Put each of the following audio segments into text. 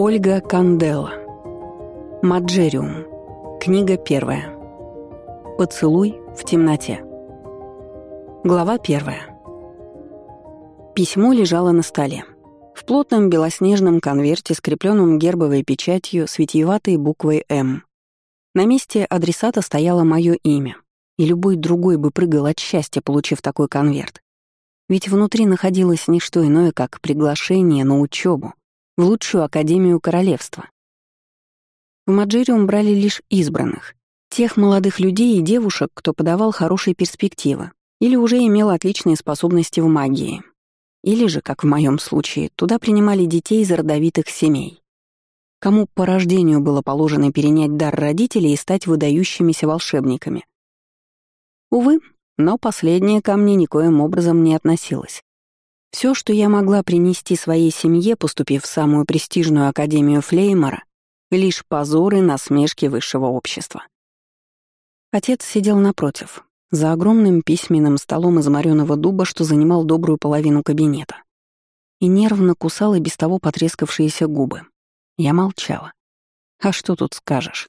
Ольга Канделла. Маджериум. Книга первая. Поцелуй в темноте. Глава первая. Письмо лежало на столе. В плотном белоснежном конверте, скрепленном гербовой печатью с витиеватой буквой «М». На месте адресата стояло мое имя, и любой другой бы прыгал от счастья, получив такой конверт. Ведь внутри находилось не что иное, как приглашение на учебу в лучшую академию королевства. В Маджириум брали лишь избранных, тех молодых людей и девушек, кто подавал хорошие перспективы или уже имел отличные способности в магии. Или же, как в моем случае, туда принимали детей из родовитых семей. Кому по рождению было положено перенять дар родителей и стать выдающимися волшебниками. Увы, но последнее ко мне никоим образом не относилось. Все, что я могла принести своей семье, поступив в самую престижную академию Флеймора, лишь позоры насмешки высшего общества. Отец сидел напротив, за огромным письменным столом из морёного дуба, что занимал добрую половину кабинета. И нервно кусал и без того потрескавшиеся губы. Я молчала. А что тут скажешь?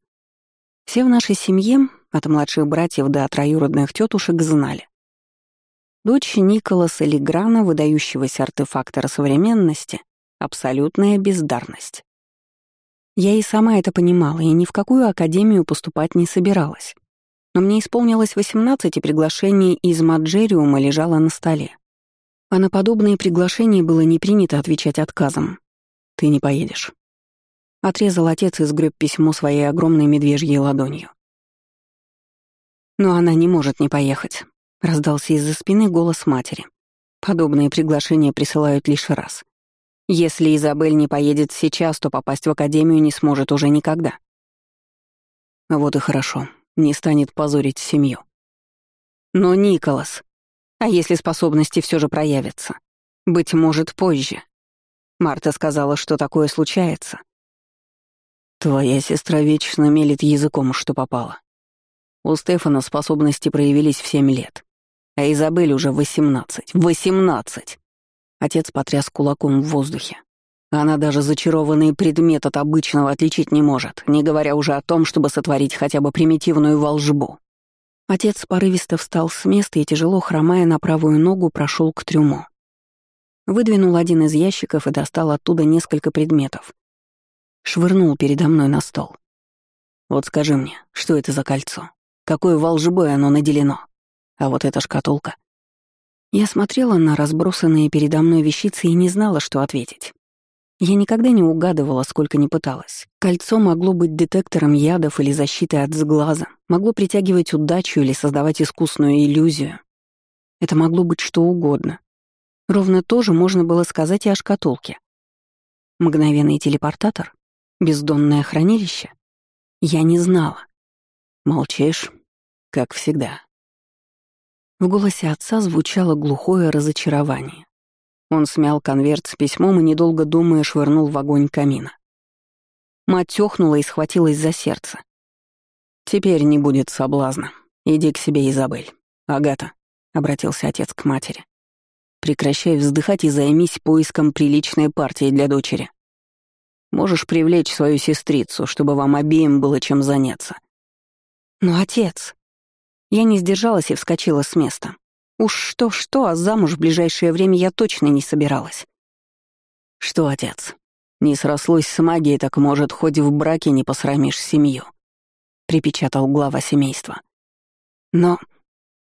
Все в нашей семье, от младших братьев до троюродных тетушек, знали. Дочь Николаса Леграна, выдающегося артефактора современности, абсолютная бездарность. Я и сама это понимала, и ни в какую академию поступать не собиралась. Но мне исполнилось 18, и приглашение из Маджериума лежало на столе. А на подобные приглашения было не принято отвечать отказом. «Ты не поедешь». Отрезал отец и сгреб письмо своей огромной медвежьей ладонью. Но она не может не поехать. — раздался из-за спины голос матери. «Подобные приглашения присылают лишь раз. Если Изабель не поедет сейчас, то попасть в академию не сможет уже никогда». Вот и хорошо, не станет позорить семью. Но Николас, а если способности все же проявятся? Быть может, позже. Марта сказала, что такое случается. Твоя сестра вечно мелит языком, что попало. У Стефана способности проявились в семь лет. А Изабель уже восемнадцать. Восемнадцать! Отец потряс кулаком в воздухе. Она даже зачарованный предмет от обычного отличить не может, не говоря уже о том, чтобы сотворить хотя бы примитивную волжбу. Отец порывисто встал с места и, тяжело хромая на правую ногу, прошел к трюму. Выдвинул один из ящиков и достал оттуда несколько предметов. Швырнул передо мной на стол. «Вот скажи мне, что это за кольцо? Какой волжбой оно наделено?» А вот эта шкатулка. Я смотрела на разбросанные передо мной вещицы и не знала, что ответить. Я никогда не угадывала, сколько не пыталась. Кольцо могло быть детектором ядов или защитой от сглаза, могло притягивать удачу или создавать искусную иллюзию. Это могло быть что угодно. Ровно то же можно было сказать и о шкатулке. Мгновенный телепортатор? Бездонное хранилище? Я не знала. Молчишь, как всегда. В голосе отца звучало глухое разочарование. Он смял конверт с письмом и, недолго думая, швырнул в огонь камина. Мать тёхнула и схватилась за сердце. «Теперь не будет соблазна. Иди к себе, Изабель. Агата», — обратился отец к матери. «Прекращай вздыхать и займись поиском приличной партии для дочери. Можешь привлечь свою сестрицу, чтобы вам обеим было чем заняться». «Но отец...» Я не сдержалась и вскочила с места. Уж что-что, а замуж в ближайшее время я точно не собиралась. «Что, отец, не срослось с магией, так, может, хоть в браке не посрамишь семью», — припечатал глава семейства. «Но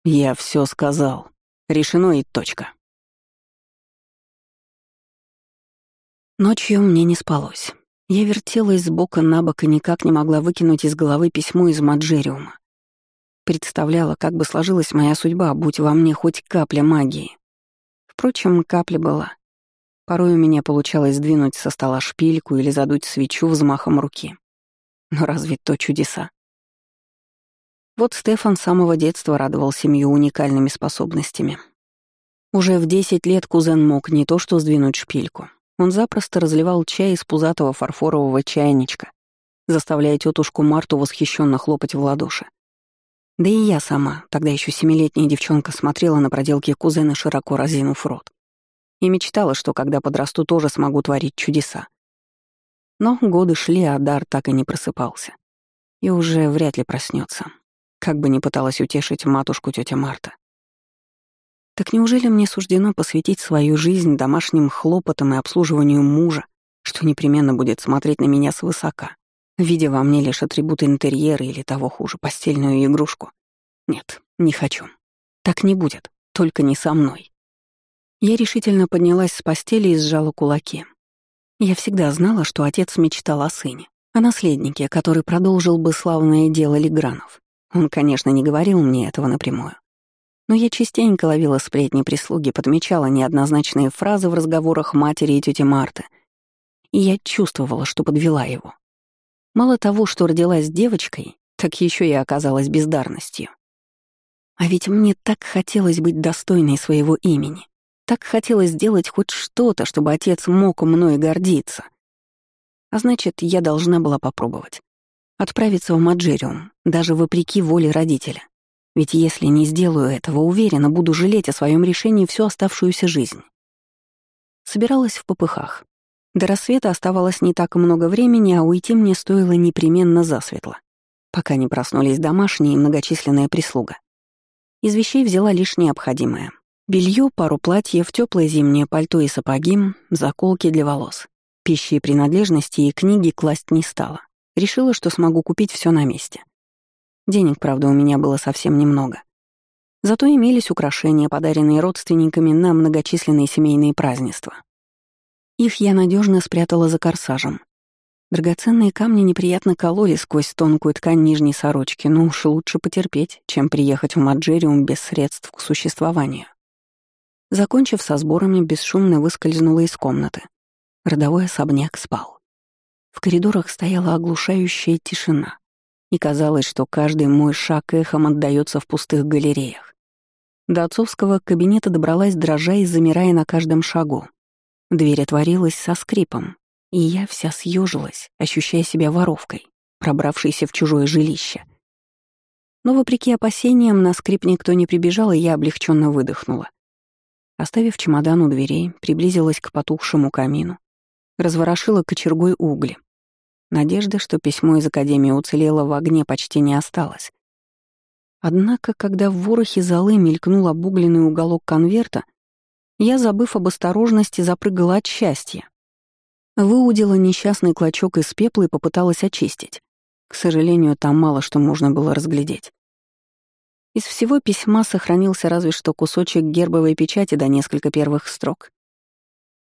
я все сказал. Решено и точка». Ночью мне не спалось. Я вертелась с бока на бок и никак не могла выкинуть из головы письмо из Маджериума. Представляла, как бы сложилась моя судьба, будь во мне хоть капля магии. Впрочем, капля была. Порой у меня получалось сдвинуть со стола шпильку или задуть свечу взмахом руки. Но разве то чудеса? Вот Стефан с самого детства радовал семью уникальными способностями. Уже в 10 лет кузен мог не то что сдвинуть шпильку. Он запросто разливал чай из пузатого фарфорового чайничка, заставляя тетушку Марту восхищенно хлопать в ладоши. Да и я сама, тогда еще семилетняя девчонка, смотрела на проделки кузена, широко разинув рот. И мечтала, что когда подрасту, тоже смогу творить чудеса. Но годы шли, а дар так и не просыпался. И уже вряд ли проснется, как бы ни пыталась утешить матушку тетя Марта. Так неужели мне суждено посвятить свою жизнь домашним хлопотам и обслуживанию мужа, что непременно будет смотреть на меня свысока, видя во мне лишь атрибуты интерьера или того хуже, постельную игрушку? Нет, не хочу. Так не будет, только не со мной. Я решительно поднялась с постели и сжала кулаки. Я всегда знала, что отец мечтал о сыне, о наследнике, который продолжил бы славное дело Легранов. Он, конечно, не говорил мне этого напрямую. Но я частенько ловила сплетни прислуги, подмечала неоднозначные фразы в разговорах матери и тети Марты. И я чувствовала, что подвела его. Мало того, что родилась девочкой, так еще и оказалась бездарностью. А ведь мне так хотелось быть достойной своего имени. Так хотелось сделать хоть что-то, чтобы отец мог мной гордиться. А значит, я должна была попробовать. Отправиться в Маджериум, даже вопреки воле родителя. Ведь если не сделаю этого, уверена, буду жалеть о своем решении всю оставшуюся жизнь. Собиралась в попыхах. До рассвета оставалось не так много времени, а уйти мне стоило непременно засветло, пока не проснулись домашние и многочисленная прислуга. Из вещей взяла лишь необходимое. Белье, пару платьев, теплое зимнее пальто и сапоги, заколки для волос. Пищи и принадлежности и книги класть не стала. Решила, что смогу купить все на месте. Денег, правда, у меня было совсем немного. Зато имелись украшения, подаренные родственниками на многочисленные семейные празднества. Их я надежно спрятала за корсажем, Драгоценные камни неприятно кололи сквозь тонкую ткань нижней сорочки, но уж лучше потерпеть, чем приехать в Маджериум без средств к существованию. Закончив со сборами, бесшумно выскользнула из комнаты. Родовой особняк спал. В коридорах стояла оглушающая тишина, и казалось, что каждый мой шаг эхом отдаётся в пустых галереях. До отцовского кабинета добралась, дрожа и замирая на каждом шагу. Дверь отворилась со скрипом, и я вся съежилась, ощущая себя воровкой, пробравшейся в чужое жилище. Но, вопреки опасениям, на скрип никто не прибежал, и я облегченно выдохнула. Оставив чемодан у дверей, приблизилась к потухшему камину, разворошила кочергой угли. Надежды, что письмо из Академии уцелело в огне, почти не осталось. Однако, когда в ворохе золы мелькнул обугленный уголок конверта, я, забыв об осторожности, запрыгала от счастья. Выудила несчастный клочок из пепла и попыталась очистить. К сожалению, там мало что можно было разглядеть. Из всего письма сохранился разве что кусочек гербовой печати до несколько первых строк.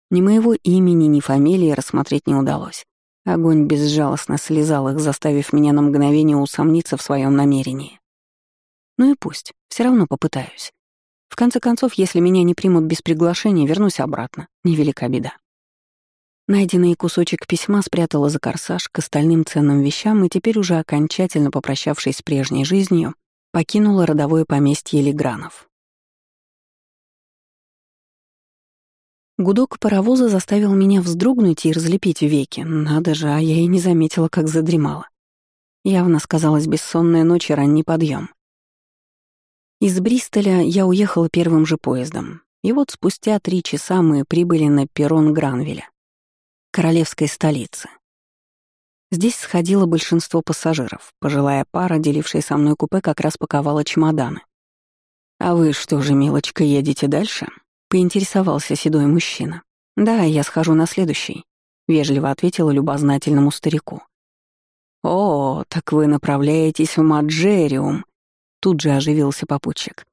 Ни моего имени, ни фамилии рассмотреть не удалось. Огонь безжалостно слезал их, заставив меня на мгновение усомниться в своем намерении. Ну и пусть, все равно попытаюсь. В конце концов, если меня не примут без приглашения, вернусь обратно. Невелика беда. Найденный кусочек письма спрятала за корсаж к остальным ценным вещам и теперь уже окончательно попрощавшись с прежней жизнью, покинула родовое поместье Легранов. Гудок паровоза заставил меня вздрогнуть и разлепить веки. Надо же, а я и не заметила, как задремала. Явно сказалась бессонная ночь и ранний подъем. Из Бристоля я уехала первым же поездом. И вот спустя три часа мы прибыли на перрон Гранвеля королевской столицы. Здесь сходило большинство пассажиров. Пожилая пара, делившая со мной купе, как раз паковала чемоданы. «А вы что же, милочка, едете дальше?» — поинтересовался седой мужчина. «Да, я схожу на следующий», — вежливо ответила любознательному старику. «О, так вы направляетесь в Маджериум», — тут же оживился попутчик.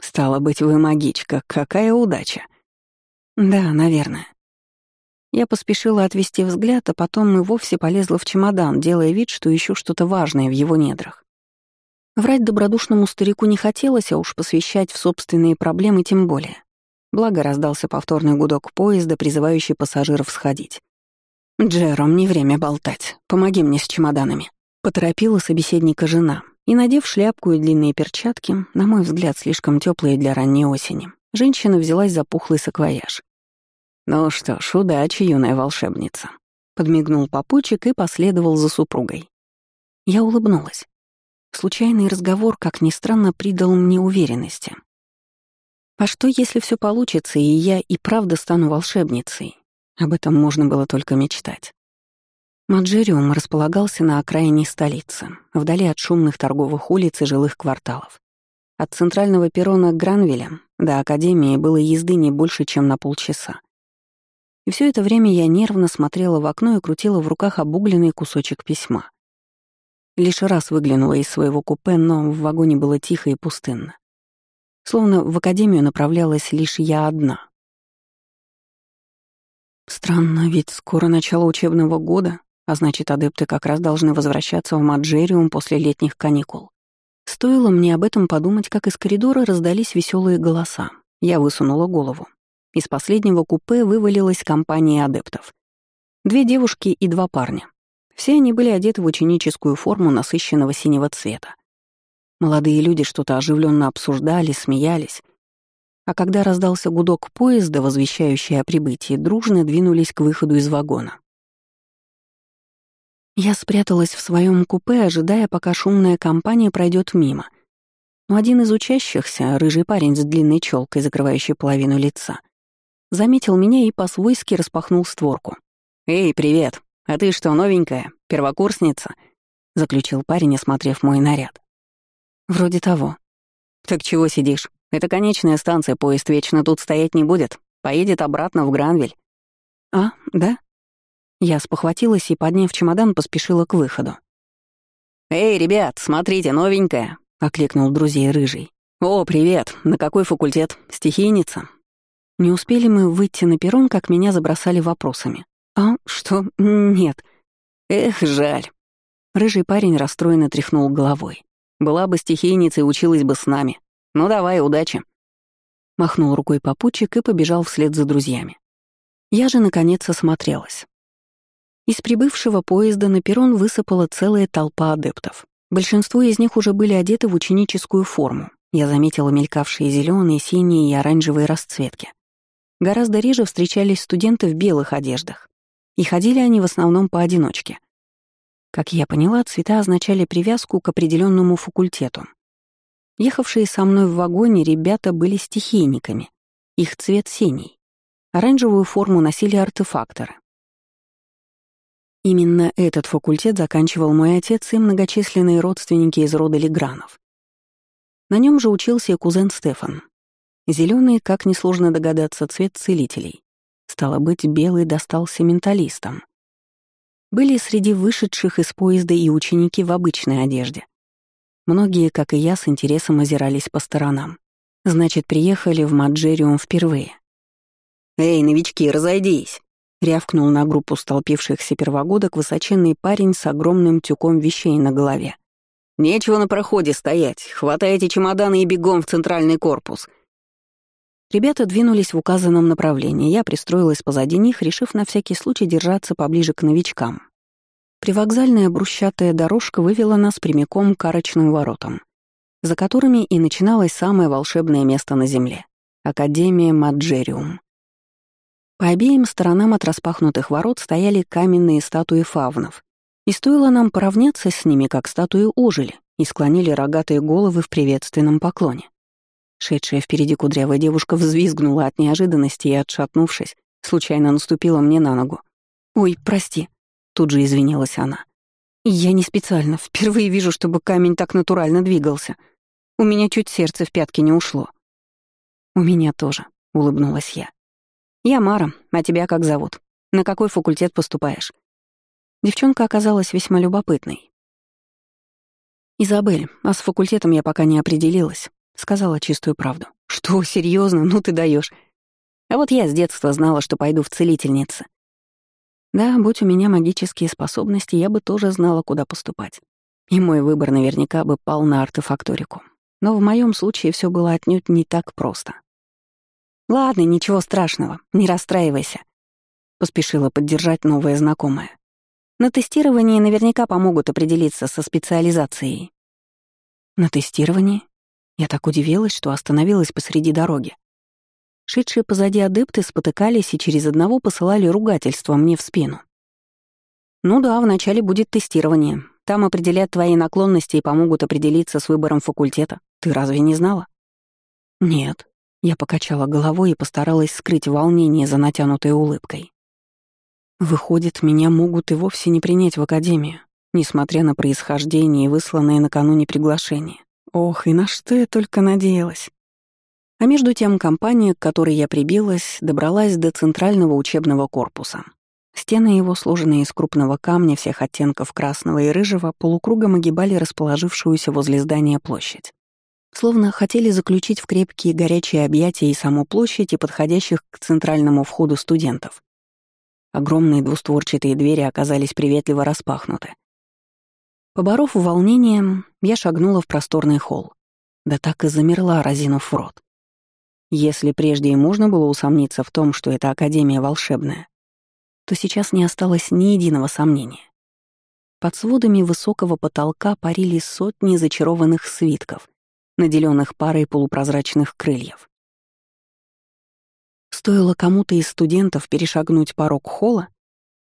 «Стало быть, вы магичка, какая удача!» «Да, наверное. Я поспешила отвести взгляд, а потом и вовсе полезла в чемодан, делая вид, что ищу что-то важное в его недрах. Врать добродушному старику не хотелось, а уж посвящать в собственные проблемы тем более. Благо раздался повторный гудок поезда, призывающий пассажиров сходить. «Джером, не время болтать. Помоги мне с чемоданами», — поторопила собеседника жена. И, надев шляпку и длинные перчатки, на мой взгляд, слишком теплые для ранней осени, женщина взялась за пухлый саквояж. «Ну что ж, удачи, юная волшебница», — подмигнул попутчик и последовал за супругой. Я улыбнулась. Случайный разговор, как ни странно, придал мне уверенности. А что, если все получится, и я и правда стану волшебницей? Об этом можно было только мечтать. Маджериум располагался на окраине столицы, вдали от шумных торговых улиц и жилых кварталов. От центрального перрона Гранвеля до Академии было езды не больше, чем на полчаса. И все это время я нервно смотрела в окно и крутила в руках обугленный кусочек письма. Лишь раз выглянула из своего купе, но в вагоне было тихо и пустынно. Словно в академию направлялась лишь я одна. Странно, ведь скоро начало учебного года, а значит, адепты как раз должны возвращаться в Маджериум после летних каникул. Стоило мне об этом подумать, как из коридора раздались веселые голоса. Я высунула голову. Из последнего купе вывалилась компания адептов. Две девушки и два парня. Все они были одеты в ученическую форму насыщенного синего цвета. Молодые люди что-то оживленно обсуждали, смеялись. А когда раздался гудок поезда, возвещающий о прибытии, дружно двинулись к выходу из вагона. Я спряталась в своем купе, ожидая, пока шумная компания пройдет мимо. Но один из учащихся, рыжий парень с длинной челкой, закрывающей половину лица, заметил меня и по-свойски распахнул створку. «Эй, привет! А ты что, новенькая? Первокурсница?» — заключил парень, осмотрев мой наряд. «Вроде того». «Так чего сидишь? Это конечная станция, поезд вечно тут стоять не будет. Поедет обратно в Гранвель». «А, да?» Я спохватилась и, подняв чемодан, поспешила к выходу. «Эй, ребят, смотрите, новенькая!» — окликнул друзей Рыжий. «О, привет! На какой факультет? Стихийница?» Не успели мы выйти на перрон, как меня забросали вопросами. «А, что? Нет». «Эх, жаль». Рыжий парень расстроенно тряхнул головой. «Была бы стихийницей, училась бы с нами. Ну давай, удачи». Махнул рукой попутчик и побежал вслед за друзьями. Я же, наконец, осмотрелась. Из прибывшего поезда на перрон высыпала целая толпа адептов. Большинство из них уже были одеты в ученическую форму. Я заметила мелькавшие зеленые, синие и оранжевые расцветки. Гораздо реже встречались студенты в белых одеждах. И ходили они в основном поодиночке. Как я поняла, цвета означали привязку к определенному факультету. Ехавшие со мной в вагоне ребята были стихийниками. Их цвет синий. Оранжевую форму носили артефакторы. Именно этот факультет заканчивал мой отец и многочисленные родственники из рода Легранов. На нем же учился кузен Стефан. Зеленый, как несложно догадаться, цвет целителей. Стало быть, белый достался менталистам. Были среди вышедших из поезда и ученики в обычной одежде. Многие, как и я, с интересом озирались по сторонам. Значит, приехали в Маджериум впервые. «Эй, новички, разойдись!» рявкнул на группу столпившихся первогодок высоченный парень с огромным тюком вещей на голове. «Нечего на проходе стоять. Хватайте чемоданы и бегом в центральный корпус». Ребята двинулись в указанном направлении. Я пристроилась позади них, решив на всякий случай держаться поближе к новичкам. Привокзальная брусчатая дорожка вывела нас прямиком к арочным воротам, за которыми и начиналось самое волшебное место на Земле — Академия Маджериум. По обеим сторонам от распахнутых ворот стояли каменные статуи фавнов. И стоило нам поравняться с ними, как статуи ожили и склонили рогатые головы в приветственном поклоне. Шедшая впереди кудрявая девушка взвизгнула от неожиданности и, отшатнувшись, случайно наступила мне на ногу. «Ой, прости», — тут же извинилась она. «Я не специально. Впервые вижу, чтобы камень так натурально двигался. У меня чуть сердце в пятки не ушло». «У меня тоже», — улыбнулась я. «Я Мара, а тебя как зовут? На какой факультет поступаешь?» Девчонка оказалась весьма любопытной. «Изабель, а с факультетом я пока не определилась», — сказала чистую правду. «Что, серьезно? Ну ты даешь. А вот я с детства знала, что пойду в целительницы. Да, будь у меня магические способности, я бы тоже знала, куда поступать. И мой выбор наверняка бы пал на артефакторику. Но в моем случае все было отнюдь не так просто. «Ладно, ничего страшного, не расстраивайся», — поспешила поддержать новая знакомая. «На тестировании наверняка помогут определиться со специализацией». «На тестировании?» Я так удивилась, что остановилась посреди дороги. Шедшие позади адепты спотыкались и через одного посылали ругательство мне в спину. «Ну да, вначале будет тестирование. Там определят твои наклонности и помогут определиться с выбором факультета. Ты разве не знала? Нет. Я покачала головой и постаралась скрыть волнение за натянутой улыбкой. Выходит, меня могут и вовсе не принять в академию, несмотря на происхождение и высланные накануне приглашения. Ох, и на что я только надеялась. А между тем компания, к которой я прибилась, добралась до центрального учебного корпуса. Стены его, сложенные из крупного камня всех оттенков красного и рыжего, полукругом огибали расположившуюся возле здания площадь. Словно хотели заключить в крепкие горячие объятия и саму площадь и подходящих к центральному входу студентов. Огромные двустворчатые двери оказались приветливо распахнуты. Поборов волнение, я шагнула в просторный холл. Да так и замерла, разинув рот. Если прежде и можно было усомниться в том, что это Академия волшебная, то сейчас не осталось ни единого сомнения. Под сводами высокого потолка парили сотни зачарованных свитков, наделенных парой полупрозрачных крыльев. Стоило кому-то из студентов перешагнуть порог холла,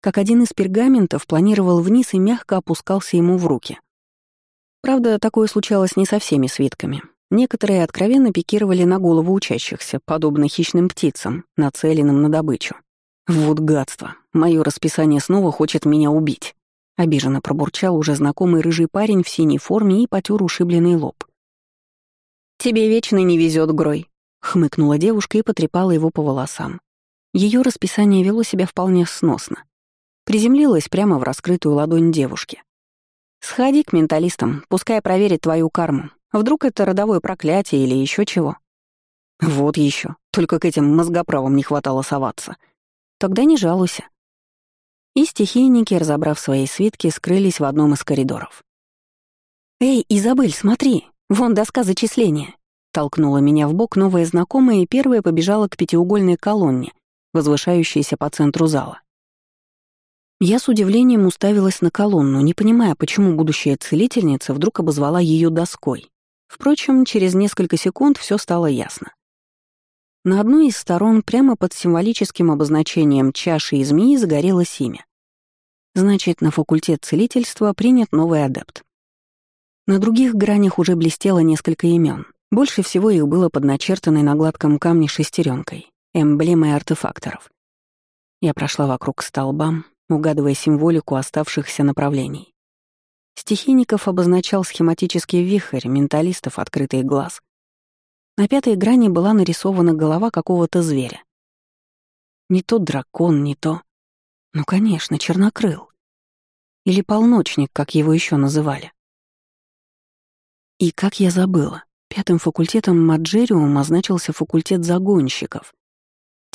как один из пергаментов планировал вниз и мягко опускался ему в руки. Правда, такое случалось не со всеми свитками. Некоторые откровенно пикировали на голову учащихся, подобно хищным птицам, нацеленным на добычу. Вот гадство. Мое расписание снова хочет меня убить. Обиженно пробурчал уже знакомый рыжий парень в синей форме и потер ушибленный лоб. «Тебе вечно не везет, Грой», — хмыкнула девушка и потрепала его по волосам. Ее расписание вело себя вполне сносно. Приземлилась прямо в раскрытую ладонь девушки. «Сходи к менталистам, пускай проверит твою карму. Вдруг это родовое проклятие или еще чего?» «Вот еще. Только к этим мозгоправам не хватало соваться», Тогда не жалуйся. И стихийники, разобрав свои свитки, скрылись в одном из коридоров. «Эй, Изабель, смотри! Вон доска зачисления!» Толкнула меня в бок новая знакомая и первая побежала к пятиугольной колонне, возвышающейся по центру зала. Я с удивлением уставилась на колонну, не понимая, почему будущая целительница вдруг обозвала ее доской. Впрочем, через несколько секунд все стало ясно. На одной из сторон, прямо под символическим обозначением чаши и змеи, загорелось имя. Значит, на факультет целительства принят новый адепт. На других гранях уже блестело несколько имен. Больше всего их было под начертанной на гладком камне шестеренкой, эмблемой артефакторов. Я прошла вокруг столба, угадывая символику оставшихся направлений. Стихийников обозначал схематический вихрь, менталистов — открытый глаз, на пятой грани была нарисована голова какого-то зверя. Не то дракон, не то... Ну, конечно, чернокрыл. Или полночник, как его еще называли. И как я забыла, пятым факультетом Маджериум означился факультет загонщиков,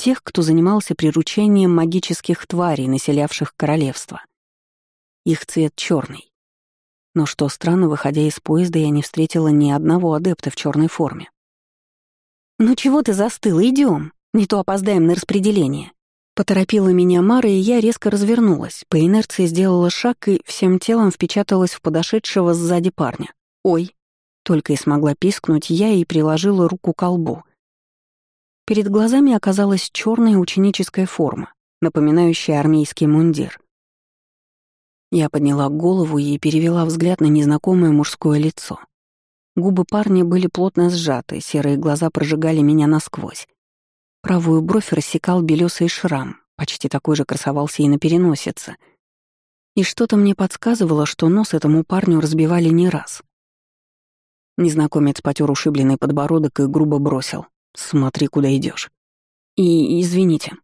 тех, кто занимался приручением магических тварей, населявших королевство. Их цвет черный. Но что странно, выходя из поезда, я не встретила ни одного адепта в черной форме. «Ну чего ты застыл? Идем, Не то опоздаем на распределение». Поторопила меня Мара, и я резко развернулась. По инерции сделала шаг и всем телом впечаталась в подошедшего сзади парня. «Ой!» Только и смогла пискнуть я и приложила руку к колбу. Перед глазами оказалась черная ученическая форма, напоминающая армейский мундир. Я подняла голову и перевела взгляд на незнакомое мужское лицо. Губы парня были плотно сжаты, серые глаза прожигали меня насквозь. Правую бровь рассекал белесый шрам, почти такой же красовался и на переносице. И что-то мне подсказывало, что нос этому парню разбивали не раз. Незнакомец потер ушибленный подбородок и грубо бросил. «Смотри, куда идешь. И извините.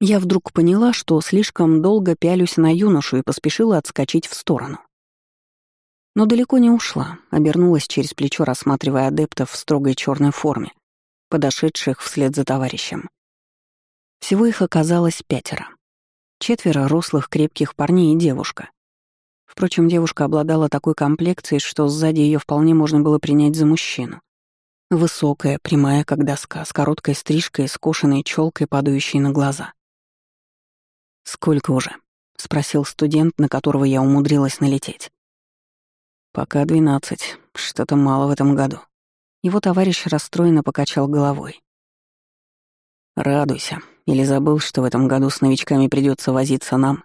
Я вдруг поняла, что слишком долго пялюсь на юношу и поспешила отскочить в сторону. Но далеко не ушла, обернулась через плечо, рассматривая адептов в строгой черной форме, подошедших вслед за товарищем. Всего их оказалось пятеро. Четверо рослых крепких парней и девушка. Впрочем, девушка обладала такой комплекцией, что сзади ее вполне можно было принять за мужчину. Высокая, прямая, как доска, с короткой стрижкой, скошенной челкой, падающей на глаза. «Сколько уже?» — спросил студент, на которого я умудрилась налететь. «Пока двенадцать. Что-то мало в этом году». Его товарищ расстроенно покачал головой. «Радуйся. Или забыл, что в этом году с новичками придется возиться нам?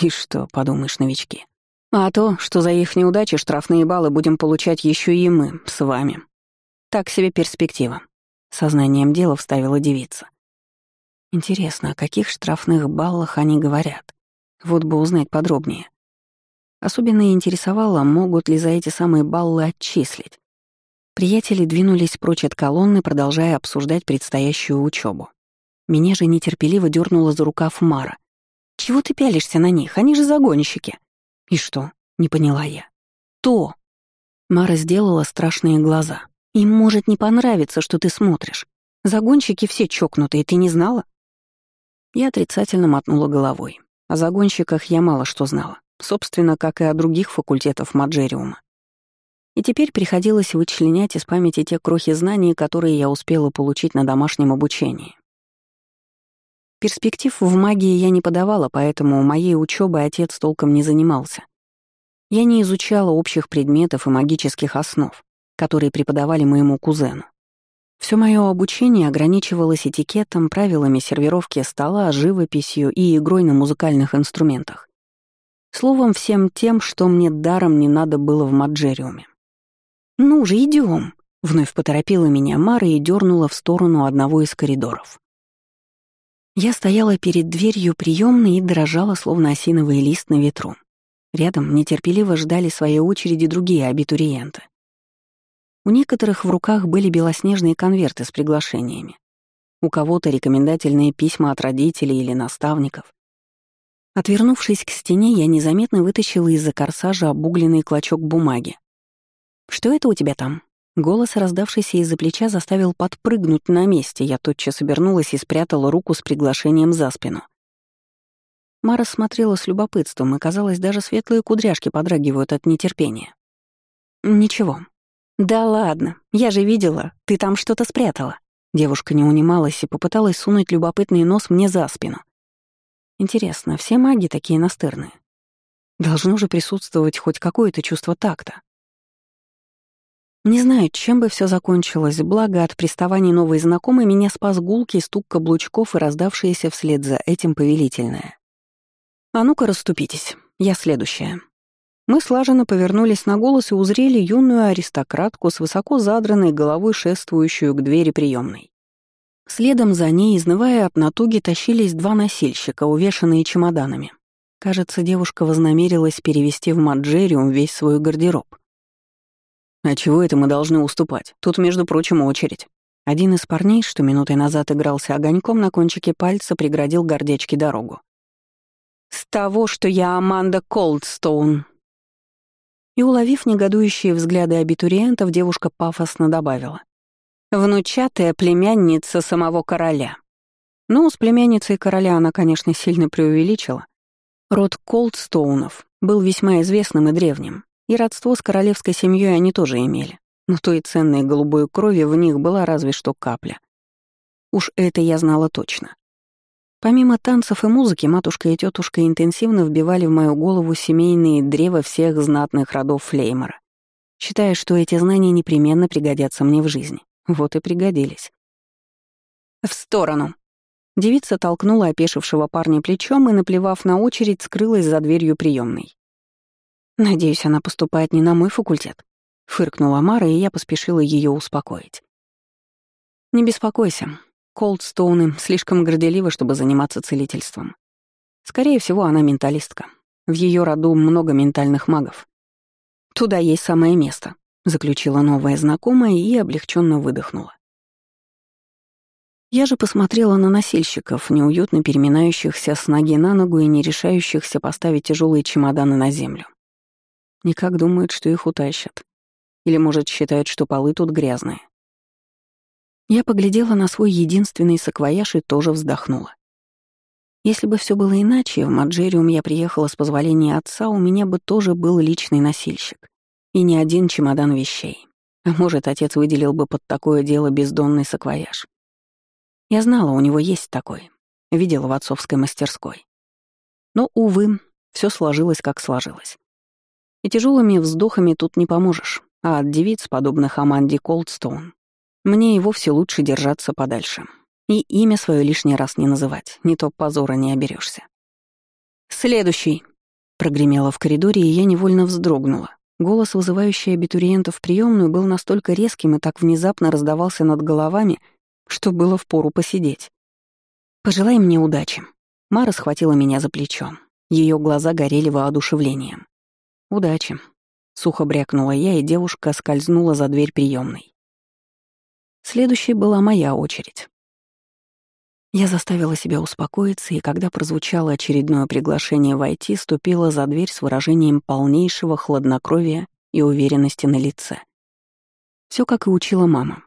И что, подумаешь, новички? А то, что за их неудачи штрафные баллы будем получать еще и мы с вами. Так себе перспектива. Сознанием дела вставила девица. Интересно, о каких штрафных баллах они говорят? Вот бы узнать подробнее. Особенно интересовало, могут ли за эти самые баллы отчислить. Приятели двинулись прочь от колонны, продолжая обсуждать предстоящую учебу. Меня же нетерпеливо дернула за рукав Мара. «Чего ты пялишься на них? Они же загонщики!» «И что?» — не поняла я. «То!» Мара сделала страшные глаза. «Им может не понравиться, что ты смотришь. Загонщики все чокнутые, ты не знала?» Я отрицательно мотнула головой. О загонщиках я мало что знала. Собственно, как и о других факультетов Маджериума. И теперь приходилось вычленять из памяти те крохи знаний, которые я успела получить на домашнем обучении. Перспектив в магии я не подавала, поэтому моей учебой отец толком не занимался. Я не изучала общих предметов и магических основ, которые преподавали моему кузену. Все мое обучение ограничивалось этикетом, правилами сервировки стола, живописью и игрой на музыкальных инструментах. Словом, всем тем, что мне даром не надо было в Маджериуме. «Ну же, идем! вновь поторопила меня Мара и дернула в сторону одного из коридоров. Я стояла перед дверью приемной и дрожала, словно осиновый лист на ветру. Рядом нетерпеливо ждали своей очереди другие абитуриенты. У некоторых в руках были белоснежные конверты с приглашениями. У кого-то рекомендательные письма от родителей или наставников. Отвернувшись к стене, я незаметно вытащила из-за корсажа обугленный клочок бумаги. «Что это у тебя там?» Голос, раздавшийся из-за плеча, заставил подпрыгнуть на месте. Я тотчас обернулась и спрятала руку с приглашением за спину. Мара смотрела с любопытством, и, казалось, даже светлые кудряшки подрагивают от нетерпения. «Ничего». «Да ладно, я же видела, ты там что-то спрятала». Девушка не унималась и попыталась сунуть любопытный нос мне за спину. Интересно, все маги такие настырные? Должно же присутствовать хоть какое-то чувство такта. Не знаю, чем бы все закончилось, благо от приставаний новой знакомой меня спас гулкий стук каблучков и раздавшееся вслед за этим повелительное. «А ну-ка, расступитесь, я следующая». Мы слаженно повернулись на голос и узрели юную аристократку с высоко задранной головой, шествующую к двери приемной. Следом за ней, изнывая от натуги, тащились два носильщика, увешанные чемоданами. Кажется, девушка вознамерилась перевести в Маджериум весь свой гардероб. А чего это мы должны уступать? Тут, между прочим, очередь. Один из парней, что минутой назад игрался огоньком на кончике пальца, преградил гордечке дорогу. «С того, что я Аманда Колдстоун!» И, уловив негодующие взгляды абитуриентов, девушка пафосно добавила. «Внучатая племянница самого короля». Ну, с племянницей короля она, конечно, сильно преувеличила. Род Колдстоунов был весьма известным и древним, и родство с королевской семьей они тоже имели. Но той ценной голубой крови в них была разве что капля. Уж это я знала точно. Помимо танцев и музыки, матушка и тетушка интенсивно вбивали в мою голову семейные древа всех знатных родов Флеймора, считая, что эти знания непременно пригодятся мне в жизни. Вот и пригодились. «В сторону!» Девица толкнула опешившего парня плечом и, наплевав на очередь, скрылась за дверью приемной. «Надеюсь, она поступает не на мой факультет», — фыркнула Мара, и я поспешила ее успокоить. «Не беспокойся. Колдстоуны слишком горделивы, чтобы заниматься целительством. Скорее всего, она менталистка. В ее роду много ментальных магов. Туда есть самое место», — заключила новая знакомая и облегченно выдохнула. Я же посмотрела на носильщиков, неуютно переминающихся с ноги на ногу и не решающихся поставить тяжелые чемоданы на землю. Никак думают, что их утащат. Или, может, считают, что полы тут грязные. Я поглядела на свой единственный саквояж и тоже вздохнула. Если бы все было иначе, в Маджериум я приехала с позволения отца, у меня бы тоже был личный носильщик. И не один чемодан вещей. А может, отец выделил бы под такое дело бездонный саквояж. Я знала, у него есть такой. Видела в отцовской мастерской. Но, увы, все сложилось, как сложилось. И тяжелыми вздохами тут не поможешь, а от девиц, подобных Аманде Колдстоун, мне и вовсе лучше держаться подальше. И имя свое лишний раз не называть, не то позора не оберешься. «Следующий!» Прогремело в коридоре, и я невольно вздрогнула. Голос, вызывающий абитуриентов в приемную, был настолько резким и так внезапно раздавался над головами, что было впору посидеть. «Пожелай мне удачи». Мара схватила меня за плечо. Ее глаза горели воодушевлением. «Удачи», — сухо брякнула я, и девушка скользнула за дверь приемной. Следующей была моя очередь. Я заставила себя успокоиться, и когда прозвучало очередное приглашение войти, ступила за дверь с выражением полнейшего хладнокровия и уверенности на лице. Все как и учила мама.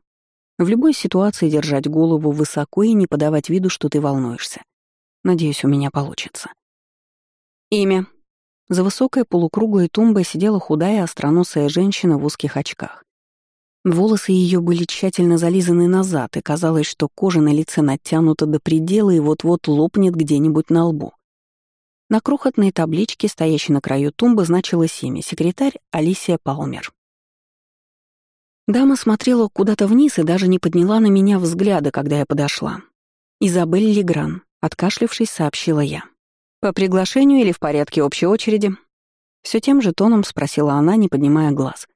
В любой ситуации держать голову высоко и не подавать виду, что ты волнуешься. Надеюсь, у меня получится. Имя. За высокой полукруглой тумбой сидела худая остроносая женщина в узких очках. Волосы ее были тщательно зализаны назад, и казалось, что кожа на лице натянута до предела и вот-вот лопнет где-нибудь на лбу. На крохотной табличке, стоящей на краю тумбы, значилось имя — секретарь Алисия Палмер. Дама смотрела куда-то вниз и даже не подняла на меня взгляда, когда я подошла. «Изабель Легран», — откашлившись, сообщила я. «По приглашению или в порядке общей очереди?» Все тем же тоном спросила она, не поднимая глаз.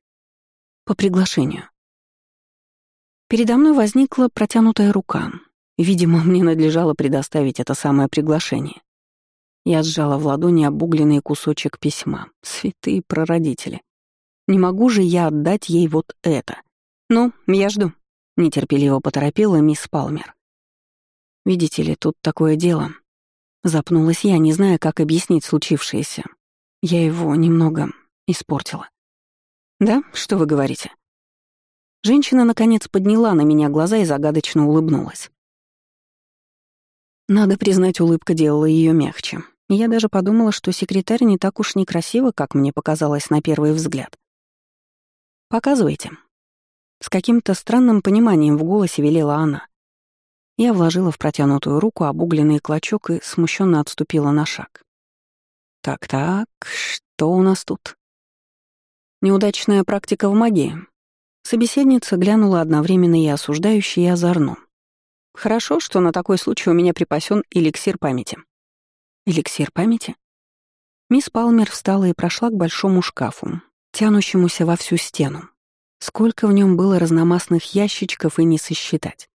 «По приглашению». Передо мной возникла протянутая рука. Видимо, мне надлежало предоставить это самое приглашение. Я сжала в ладони обугленный кусочек письма. Святые прародители. Не могу же я отдать ей вот это. Ну, я жду. Нетерпеливо поторопила мисс Палмер. Видите ли, тут такое дело. Запнулась я, не зная, как объяснить случившееся. Я его немного испортила. Да, что вы говорите? Женщина, наконец, подняла на меня глаза и загадочно улыбнулась. Надо признать, улыбка делала ее мягче. Я даже подумала, что секретарь не так уж некрасива, как мне показалось на первый взгляд. «Показывайте». С каким-то странным пониманием в голосе велела она. Я вложила в протянутую руку обугленный клочок и смущенно отступила на шаг. «Так-так, что у нас тут?» «Неудачная практика в магии», Собеседница глянула одновременно и осуждающе, и озорно. «Хорошо, что на такой случай у меня припасен эликсир памяти». «Эликсир памяти?» Мисс Палмер встала и прошла к большому шкафу, тянущемуся во всю стену. Сколько в нем было разномастных ящичков и не сосчитать.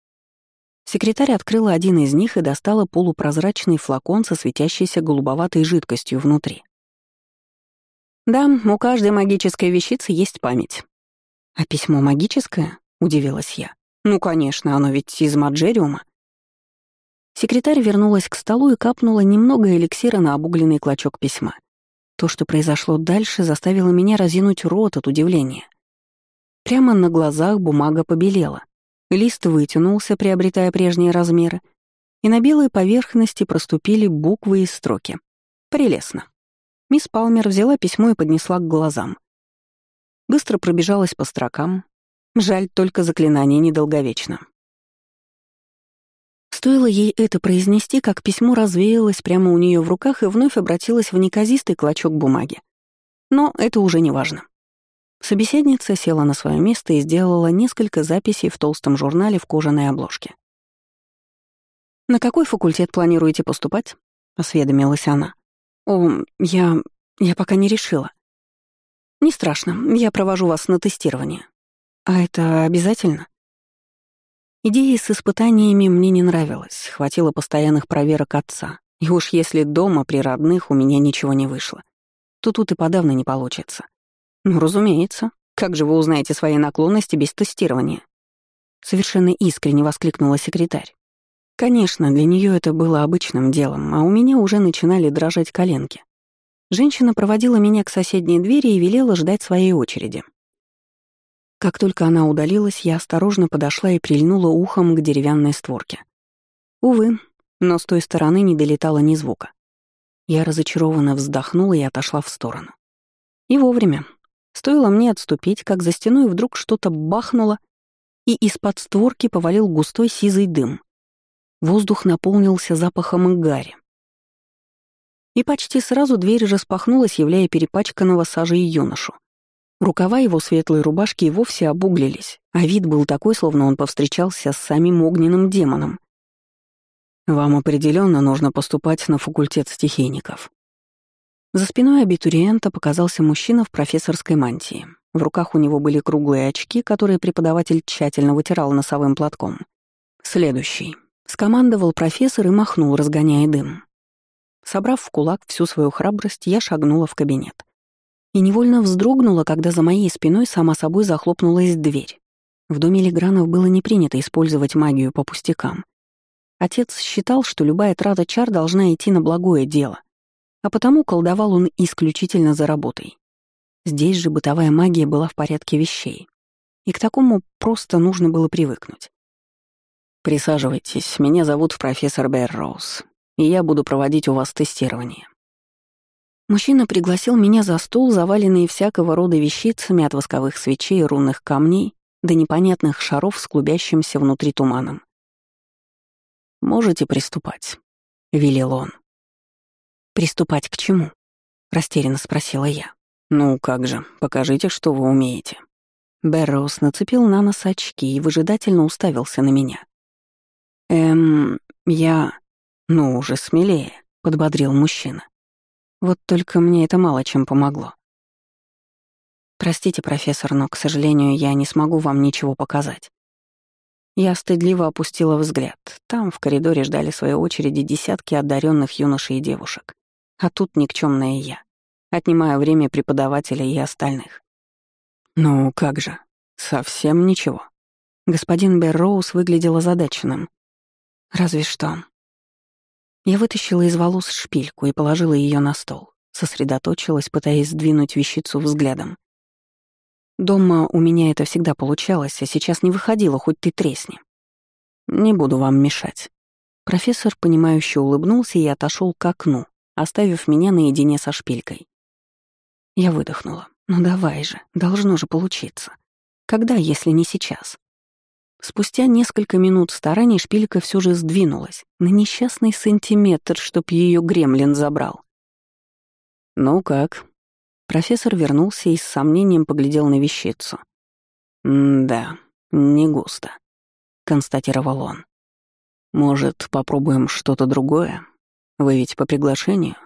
Секретарь открыла один из них и достала полупрозрачный флакон со светящейся голубоватой жидкостью внутри. «Да, у каждой магической вещицы есть память», «А письмо магическое?» — удивилась я. «Ну, конечно, оно ведь из маджериума». Секретарь вернулась к столу и капнула немного эликсира на обугленный клочок письма. То, что произошло дальше, заставило меня разинуть рот от удивления. Прямо на глазах бумага побелела. Лист вытянулся, приобретая прежние размеры, и на белой поверхности проступили буквы и строки. Прелестно. Мисс Палмер взяла письмо и поднесла к глазам. Быстро пробежалась по строкам. Жаль, только заклинание недолговечно. Стоило ей это произнести, как письмо развеялось прямо у нее в руках и вновь обратилось в неказистый клочок бумаги. Но это уже не важно. Собеседница села на свое место и сделала несколько записей в толстом журнале в кожаной обложке. «На какой факультет планируете поступать?» — осведомилась она. «О, я... я пока не решила. «Не страшно, я провожу вас на тестирование». «А это обязательно?» Идея с испытаниями мне не нравилась, хватило постоянных проверок отца. И уж если дома при родных у меня ничего не вышло, то тут и подавно не получится. Ну, разумеется. Как же вы узнаете свои наклонности без тестирования? Совершенно искренне воскликнула секретарь. Конечно, для нее это было обычным делом, а у меня уже начинали дрожать коленки. Женщина проводила меня к соседней двери и велела ждать своей очереди. Как только она удалилась, я осторожно подошла и прильнула ухом к деревянной створке. Увы, но с той стороны не долетало ни звука. Я разочарованно вздохнула и отошла в сторону. И вовремя. Стоило мне отступить, как за стеной вдруг что-то бахнуло, и из-под створки повалил густой сизый дым. Воздух наполнился запахом гари. И почти сразу дверь распахнулась, являя перепачканного сажей юношу. Рукава его светлой рубашки и вовсе обуглились, а вид был такой, словно он повстречался с самим огненным демоном. «Вам определенно нужно поступать на факультет стихийников». За спиной абитуриента показался мужчина в профессорской мантии. В руках у него были круглые очки, которые преподаватель тщательно вытирал носовым платком. «Следующий», — скомандовал профессор и махнул, разгоняя дым. Собрав в кулак всю свою храбрость, я шагнула в кабинет. И невольно вздрогнула, когда за моей спиной сама собой захлопнулась дверь. В доме Легранов было не принято использовать магию по пустякам. Отец считал, что любая трата чар должна идти на благое дело, а потому колдовал он исключительно за работой. Здесь же бытовая магия была в порядке вещей, и к такому просто нужно было привыкнуть. «Присаживайтесь, меня зовут профессор Берроуз, и я буду проводить у вас тестирование». Мужчина пригласил меня за стол, заваленный всякого рода вещицами от восковых свечей и рунных камней до непонятных шаров с клубящимся внутри туманом. «Можете приступать», — велел он. «Приступать к чему?» — растерянно спросила я. «Ну как же, покажите, что вы умеете». Берроуз нацепил на нос очки и выжидательно уставился на меня. «Эм, я...» «Ну уже смелее», — подбодрил мужчина. Вот только мне это мало чем помогло. Простите, профессор, но, к сожалению, я не смогу вам ничего показать. Я стыдливо опустила взгляд. Там, в коридоре, ждали своей очереди десятки одаренных юношей и девушек. А тут никчемная я. Отнимаю время преподавателя и остальных. Ну, как же, совсем ничего. Господин Берроуз выглядел озадаченным. Разве что. Я вытащила из волос шпильку и положила ее на стол. Сосредоточилась, пытаясь сдвинуть вещицу взглядом. Дома у меня это всегда получалось, а сейчас не выходило, хоть ты тресни. Не буду вам мешать. Профессор, понимающе улыбнулся и отошел к окну, оставив меня наедине со шпилькой. Я выдохнула. Ну давай же, должно же получиться. Когда, если не сейчас? Спустя несколько минут стараний шпилька все же сдвинулась на несчастный сантиметр, чтоб ее гремлин забрал. «Ну как?» Профессор вернулся и с сомнением поглядел на вещицу. «Да, не густо», — констатировал он. «Может, попробуем что-то другое? Вы ведь по приглашению?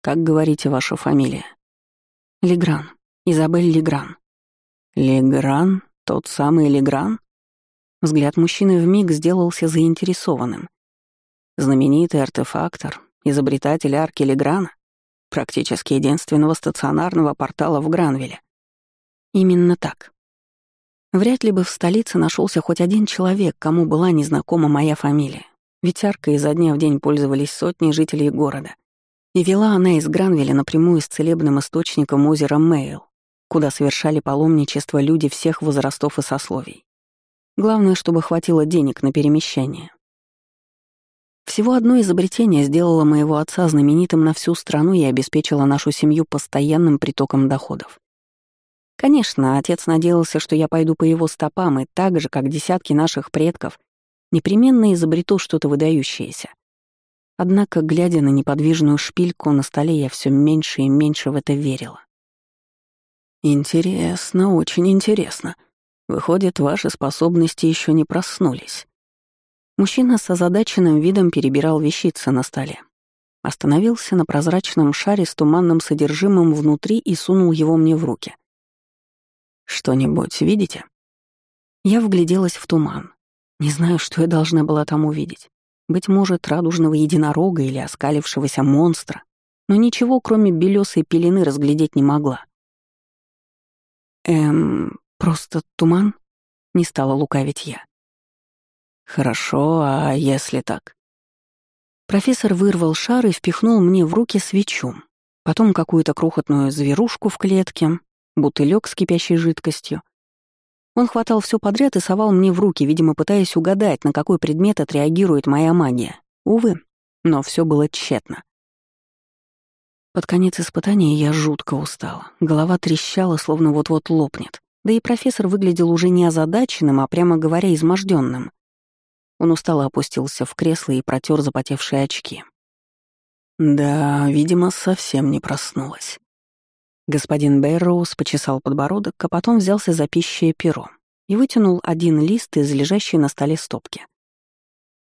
Как говорите ваша фамилия?» «Легран. Изабель Легран». «Легран? Тот самый Легран?» Взгляд мужчины вмиг сделался заинтересованным. Знаменитый артефактор, изобретатель арки Леграна, практически единственного стационарного портала в Гранвилле. Именно так. Вряд ли бы в столице нашелся хоть один человек, кому была незнакома моя фамилия, ведь аркой изо дня в день пользовались сотни жителей города. И вела она из Гранвилля напрямую с целебным источником озера Мейл, куда совершали паломничество люди всех возрастов и сословий. Главное, чтобы хватило денег на перемещение. Всего одно изобретение сделало моего отца знаменитым на всю страну и обеспечило нашу семью постоянным притоком доходов. Конечно, отец надеялся, что я пойду по его стопам и так же, как десятки наших предков, непременно изобрету что-то выдающееся. Однако, глядя на неподвижную шпильку на столе, я все меньше и меньше в это верила. «Интересно, очень интересно», Выходит, ваши способности еще не проснулись. Мужчина с озадаченным видом перебирал вещицы на столе. Остановился на прозрачном шаре с туманным содержимым внутри и сунул его мне в руки. «Что-нибудь видите?» Я вгляделась в туман. Не знаю, что я должна была там увидеть. Быть может, радужного единорога или оскалившегося монстра, но ничего, кроме белесой пелены, разглядеть не могла. «Эм, Просто туман? Не стала лукавить я. Хорошо, а если так? Профессор вырвал шар и впихнул мне в руки свечу, потом какую-то крохотную зверушку в клетке, бутылек с кипящей жидкостью. Он хватал все подряд и совал мне в руки, видимо, пытаясь угадать, на какой предмет отреагирует моя магия. Увы, но все было тщетно. Под конец испытания я жутко устала. Голова трещала, словно вот-вот лопнет. Да и профессор выглядел уже не озадаченным, а прямо говоря, изможденным. Он устало опустился в кресло и протер запотевшие очки. Да, видимо, совсем не проснулась. Господин Бэрроуз почесал подбородок, а потом взялся за пищее перо и вытянул один лист из лежащей на столе стопки.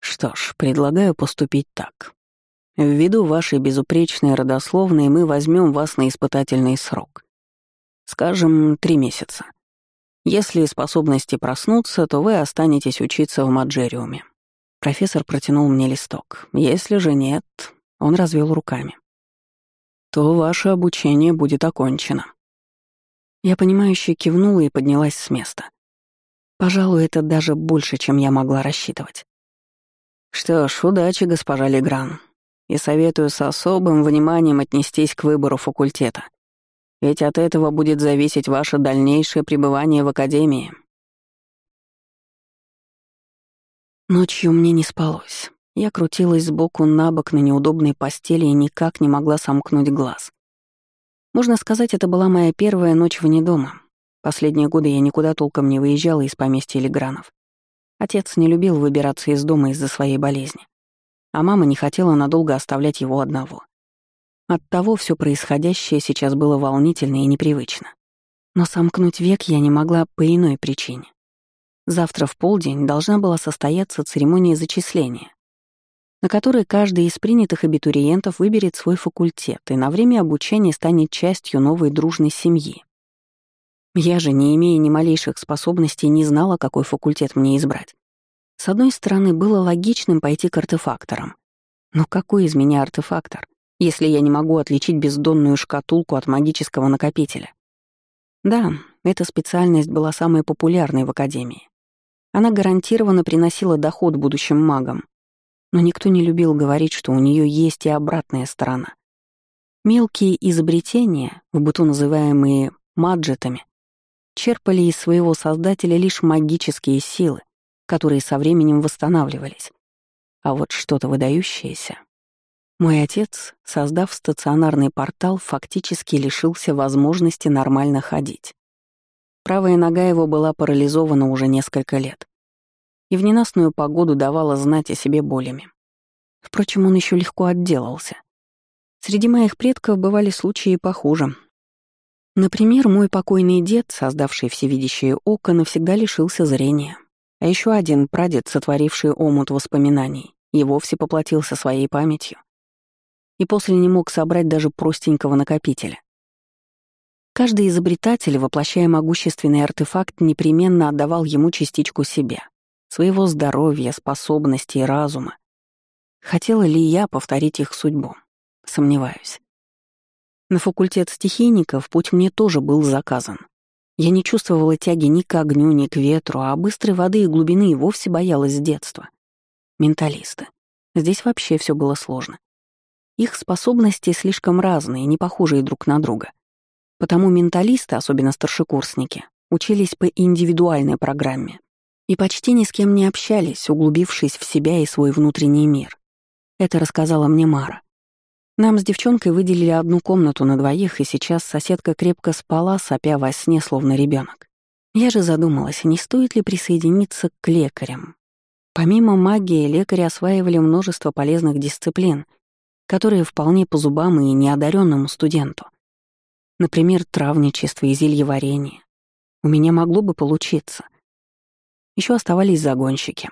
Что ж, предлагаю поступить так. Ввиду вашей безупречной родословной мы возьмем вас на испытательный срок. Скажем, три месяца. Если способности проснутся, то вы останетесь учиться в Маджериуме. Профессор протянул мне листок. Если же нет, он развел руками. То ваше обучение будет окончено. Я понимающе кивнула и поднялась с места. Пожалуй, это даже больше, чем я могла рассчитывать. Что ж, удачи, госпожа Легран. И советую с особым вниманием отнестись к выбору факультета. Ведь от этого будет зависеть ваше дальнейшее пребывание в академии. Ночью мне не спалось. Я крутилась сбоку на бок на неудобной постели и никак не могла сомкнуть глаз. Можно сказать, это была моя первая ночь вне дома. Последние годы я никуда толком не выезжала из поместья Легранов. Отец не любил выбираться из дома из-за своей болезни, а мама не хотела надолго оставлять его одного. Оттого все происходящее сейчас было волнительно и непривычно. Но сомкнуть век я не могла по иной причине. Завтра в полдень должна была состояться церемония зачисления, на которой каждый из принятых абитуриентов выберет свой факультет и на время обучения станет частью новой дружной семьи. Я же, не имея ни малейших способностей, не знала, какой факультет мне избрать. С одной стороны, было логичным пойти к артефакторам. Но какой из меня артефактор, если я не могу отличить бездонную шкатулку от магического накопителя? Да, эта специальность была самой популярной в Академии. Она гарантированно приносила доход будущим магам. Но никто не любил говорить, что у нее есть и обратная сторона. Мелкие изобретения, в быту называемые маджетами, черпали из своего создателя лишь магические силы, которые со временем восстанавливались. А вот что-то выдающееся. Мой отец, создав стационарный портал, фактически лишился возможности нормально ходить. Правая нога его была парализована уже несколько лет. И в ненастную погоду давала знать о себе болями. Впрочем, он еще легко отделался. Среди моих предков бывали случаи похуже. Например, мой покойный дед, создавший всевидящее око, навсегда лишился зрения. А еще один прадед, сотворивший омут воспоминаний, и вовсе поплатился своей памятью. И после не мог собрать даже простенького накопителя. Каждый изобретатель, воплощая могущественный артефакт, непременно отдавал ему частичку себя, своего здоровья, способностей и разума. Хотела ли я повторить их судьбу? Сомневаюсь. На факультет стихийников путь мне тоже был заказан. Я не чувствовала тяги ни к огню, ни к ветру, а быстрой воды и глубины и вовсе боялась с детства. Менталисты. Здесь вообще все было сложно. Их способности слишком разные, не похожие друг на друга. Потому менталисты, особенно старшекурсники, учились по индивидуальной программе и почти ни с кем не общались, углубившись в себя и свой внутренний мир. Это рассказала мне Мара. Нам с девчонкой выделили одну комнату на двоих, и сейчас соседка крепко спала, сопя во сне, словно ребенок. Я же задумалась, не стоит ли присоединиться к лекарям. Помимо магии, лекари осваивали множество полезных дисциплин, которые вполне по зубам и неодаренному студенту. Например, травничество и зельеварение. У меня могло бы получиться. Еще оставались загонщики.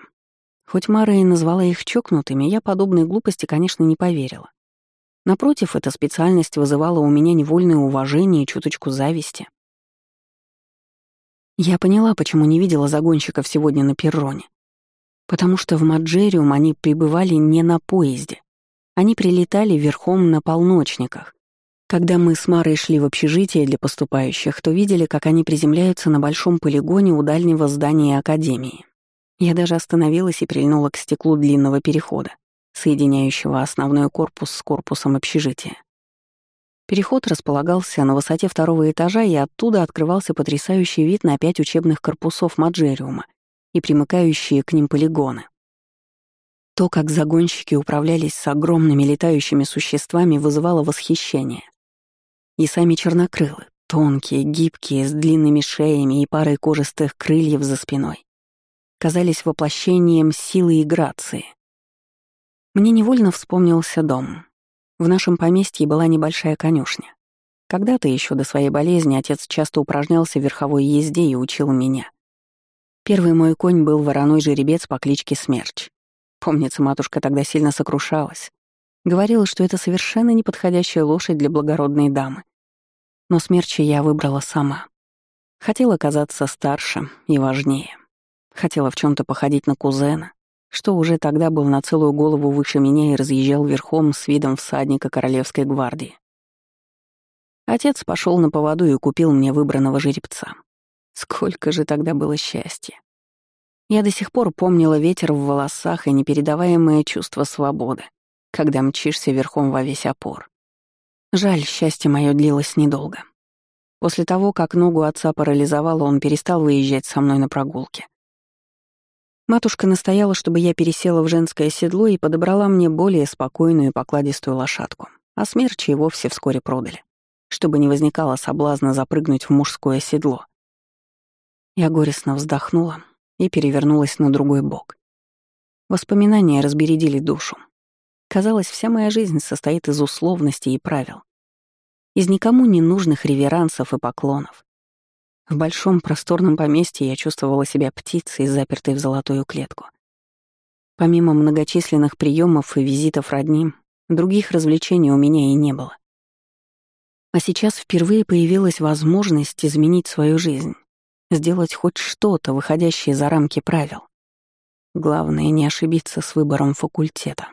Хоть Мара и назвала их чокнутыми, я подобной глупости, конечно, не поверила. Напротив, эта специальность вызывала у меня невольное уважение и чуточку зависти. Я поняла, почему не видела загонщиков сегодня на перроне. Потому что в Маджериум они прибывали не на поезде. Они прилетали верхом на полночниках, когда мы с Марой шли в общежитие для поступающих, то видели, как они приземляются на большом полигоне у дальнего здания Академии. Я даже остановилась и прильнула к стеклу длинного перехода, соединяющего основной корпус с корпусом общежития. Переход располагался на высоте второго этажа, и оттуда открывался потрясающий вид на пять учебных корпусов Маджериума и примыкающие к ним полигоны. То, как загонщики управлялись с огромными летающими существами, вызывало восхищение. И сами чернокрылы, тонкие, гибкие, с длинными шеями и парой кожистых крыльев за спиной, казались воплощением силы и грации. Мне невольно вспомнился дом. В нашем поместье была небольшая конюшня. Когда-то еще до своей болезни отец часто упражнялся в верховой езде и учил меня. Первый мой конь был вороной жеребец по кличке Смерч. Помнится, матушка тогда сильно сокрушалась, Говорила, что это совершенно неподходящая лошадь для благородной дамы. Но смерчи я выбрала сама. Хотела казаться старше и важнее. Хотела в чем то походить на кузена, что уже тогда был на целую голову выше меня и разъезжал верхом с видом всадника Королевской гвардии. Отец пошел на поводу и купил мне выбранного жеребца. Сколько же тогда было счастья. Я до сих пор помнила ветер в волосах и непередаваемое чувство свободы, когда мчишься верхом во весь опор. Жаль, счастье мое длилось недолго. После того, как ногу отца парализовало, он перестал выезжать со мной на прогулки. Матушка настояла, чтобы я пересела в женское седло и подобрала мне более спокойную и покладистую лошадку, а смерчи и вовсе вскоре продали, чтобы не возникало соблазна запрыгнуть в мужское седло. Я горестно вздохнула и перевернулась на другой бок. Воспоминания разбередили душу. Казалось, вся моя жизнь состоит из условностей и правил. Из никому не нужных реверансов и поклонов. В большом просторном поместье я чувствовала себя птицей, запертой в золотую клетку. Помимо многочисленных приемов и визитов родним, других развлечений у меня и не было. А сейчас впервые появилась возможность изменить свою жизнь сделать хоть что-то, выходящее за рамки правил. Главное — не ошибиться с выбором факультета.